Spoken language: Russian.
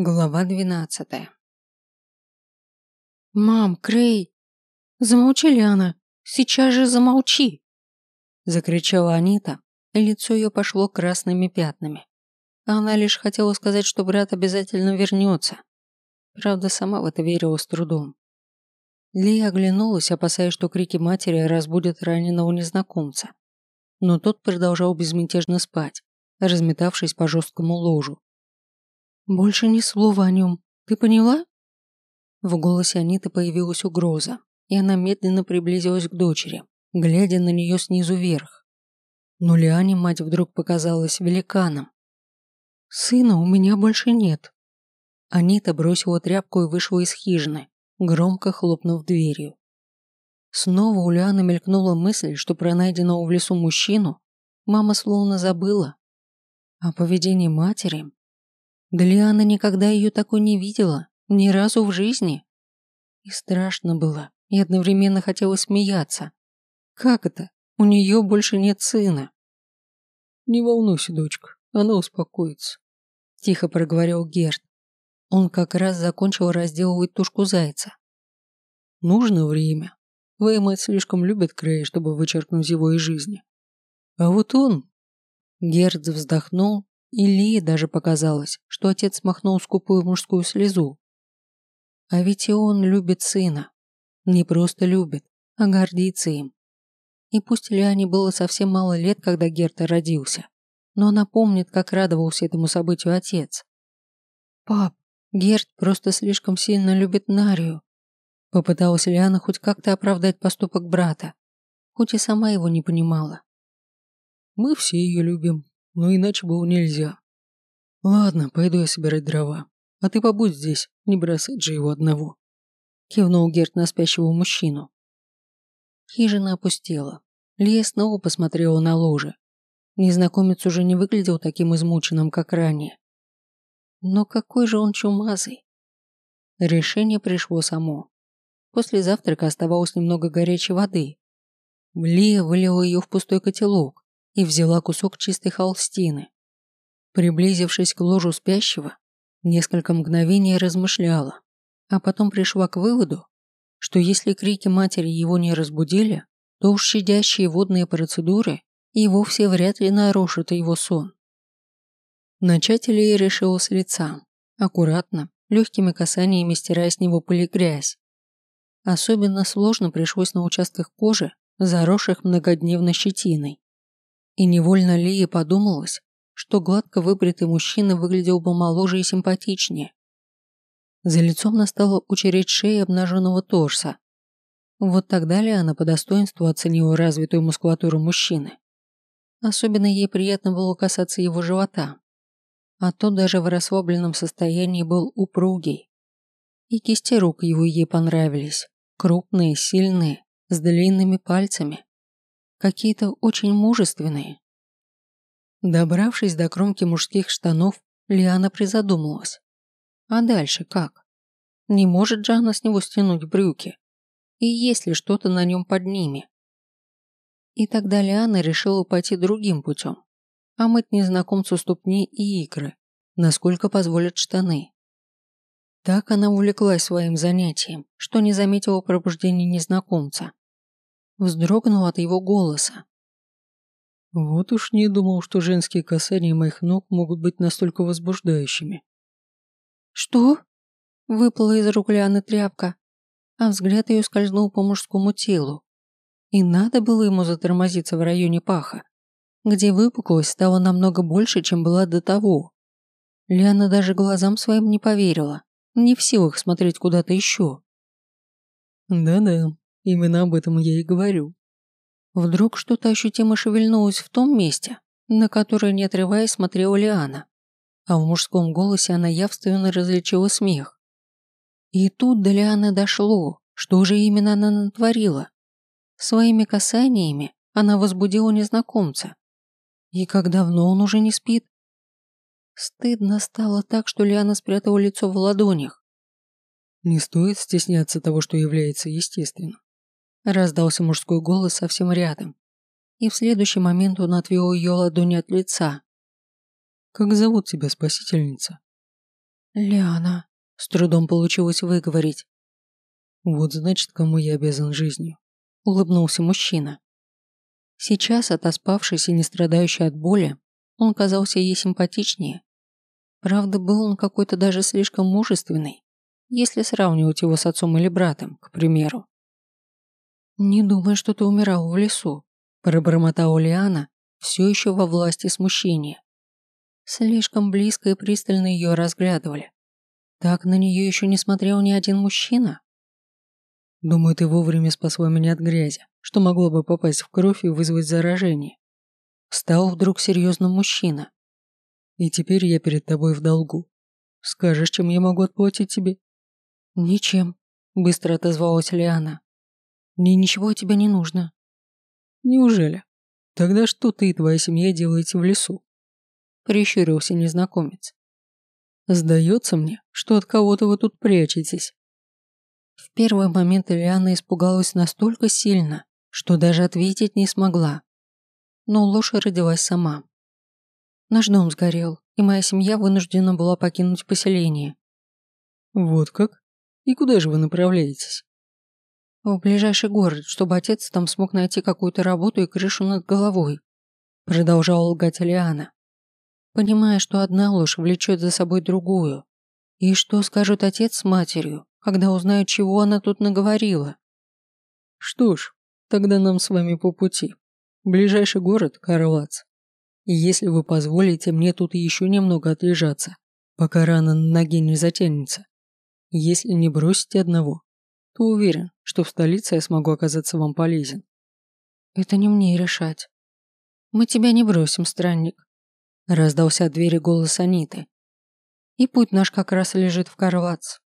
Глава двенадцатая. «Мам, Крей! Замолчи, Лиана! Сейчас же замолчи!» Закричала Анита, и лицо ее пошло красными пятнами. Она лишь хотела сказать, что брат обязательно вернется. Правда, сама в это верила с трудом. Лия оглянулась, опасаясь, что крики матери разбудят раненого незнакомца. Но тот продолжал безмятежно спать, разметавшись по жесткому ложу. «Больше ни слова о нем. Ты поняла?» В голосе Аниты появилась угроза, и она медленно приблизилась к дочери, глядя на нее снизу вверх. Но Лиане мать вдруг показалась великаном. «Сына у меня больше нет». Анита бросила тряпку и вышла из хижины, громко хлопнув дверью. Снова у Лианы мелькнула мысль, что про найденного в лесу мужчину мама словно забыла. О поведении матери Лиана никогда ее такой не видела, ни разу в жизни. И страшно было, и одновременно хотела смеяться. Как это? У нее больше нет сына. Не волнуйся, дочка, она успокоится. Тихо проговорил Герд. Он как раз закончил разделывать тушку зайца. Нужно время. Мать слишком любит Крея, чтобы вычеркнуть его из жизни. А вот он... Герд вздохнул и Лии даже показалось, что отец смахнул скупую мужскую слезу. А ведь и он любит сына. Не просто любит, а гордится им. И пусть Лиане было совсем мало лет, когда Герта родился, но она помнит, как радовался этому событию отец. «Пап, Герт просто слишком сильно любит Нарию», попыталась Лиана хоть как-то оправдать поступок брата, хоть и сама его не понимала. «Мы все ее любим, но иначе было нельзя. Ладно, пойду я собирать дрова, а ты побудь здесь, не бросать же его одного. Кивнул Герт на спящего мужчину. Хижина опустела. Лия снова посмотрела на ложе. Незнакомец уже не выглядел таким измученным, как ранее. Но какой же он чумазый. Решение пришло само. После завтрака оставалось немного горячей воды. Лия вылила ее в пустой котелок, и взяла кусок чистой холстины. Приблизившись к ложу спящего, несколько мгновений размышляла, а потом пришла к выводу, что если крики матери его не разбудили, то уж щадящие водные процедуры и вовсе вряд ли нарушат его сон. Начать Илья решила с лица, аккуратно, легкими касаниями стирая с него пыль и грязь. Особенно сложно пришлось на участках кожи, заросших многодневной щетиной. И невольно Лии подумалось, что гладко выбритый мужчина выглядел бы моложе и симпатичнее. За лицом настала очередь шеи обнаженного торса. Вот тогда она по достоинству оценила развитую мускулатуру мужчины. Особенно ей приятно было касаться его живота. А тот даже в расслабленном состоянии был упругий. И кисти рук его ей понравились. Крупные, сильные, с длинными пальцами какие-то очень мужественные. Добравшись до кромки мужских штанов, Лиана призадумалась. А дальше как? Не может же она с него стянуть брюки? И есть ли что-то на нем под ними? И тогда Лиана решила пойти другим путем. А мыть незнакомцу ступни и икры, насколько позволят штаны. Так она увлеклась своим занятием, что не заметила пробуждения незнакомца вздрогнул от его голоса. Вот уж не думал, что женские касания моих ног могут быть настолько возбуждающими. «Что?» – выпала из рук Лианы тряпка, а взгляд ее скользнул по мужскому телу. И надо было ему затормозиться в районе паха, где выпуклость стала намного больше, чем была до того. Лиана даже глазам своим не поверила, не в силах смотреть куда-то еще. «Да-да, Именно об этом я и говорю. Вдруг что-то ощутимо шевельнулось в том месте, на которое, не отрываясь, смотрела Лиана, а в мужском голосе она явственно различила смех. И тут до Лианы дошло, что же именно она натворила. Своими касаниями она возбудила незнакомца. И как давно он уже не спит? Стыдно стало так, что Лиана спрятала лицо в ладонях. Не стоит стесняться того, что является естественным. Раздался мужской голос совсем рядом, и в следующий момент он отвел ее ладони от лица. «Как зовут тебя, спасительница?» Лиана, с трудом получилось выговорить. Вот значит, кому я обязан жизнью. Улыбнулся мужчина. Сейчас, отоспавшись и не страдающий от боли, он казался ей симпатичнее. Правда, был он какой-то даже слишком мужественный, если сравнивать его с отцом или братом, к примеру. «Не думай, что ты умирал в лесу», – пробормотала Лиана, все еще во власти смущения. Слишком близко и пристально ее разглядывали. Так на нее еще не смотрел ни один мужчина. Думаю, ты вовремя спасла меня от грязи, что могло бы попасть в кровь и вызвать заражение. Стал вдруг серьезным мужчина. И теперь я перед тобой в долгу. Скажешь, чем я могу отплатить тебе? Ничем, быстро отозвалась Лиана. Мне ничего от тебя не нужно. Неужели? Тогда что ты и твоя семья делаете в лесу? Прищурился незнакомец. Сдается мне, что от кого-то вы тут прячетесь. В первый момент Ильяна испугалась настолько сильно, что даже ответить не смогла. Но ложь родилась сама. Наш дом сгорел, и моя семья вынуждена была покинуть поселение. Вот как? И куда же вы направляетесь? В ближайший город, чтобы отец там смог найти какую-то работу и крышу над головой. Продолжала лгать Лиана. Понимая, что одна ложь влечет за собой другую. И что скажут отец с матерью, когда узнают, чего она тут наговорила? Что ж, тогда нам с вами по пути. Ближайший город – Карлац. И если вы позволите мне тут еще немного отлежаться, пока рана на ноге не затянется, если не бросите одного, то уверен, что в столице я смогу оказаться вам полезен. Это не мне решать. Мы тебя не бросим, странник. Раздался от двери голос Аниты. И путь наш как раз лежит в Карлац.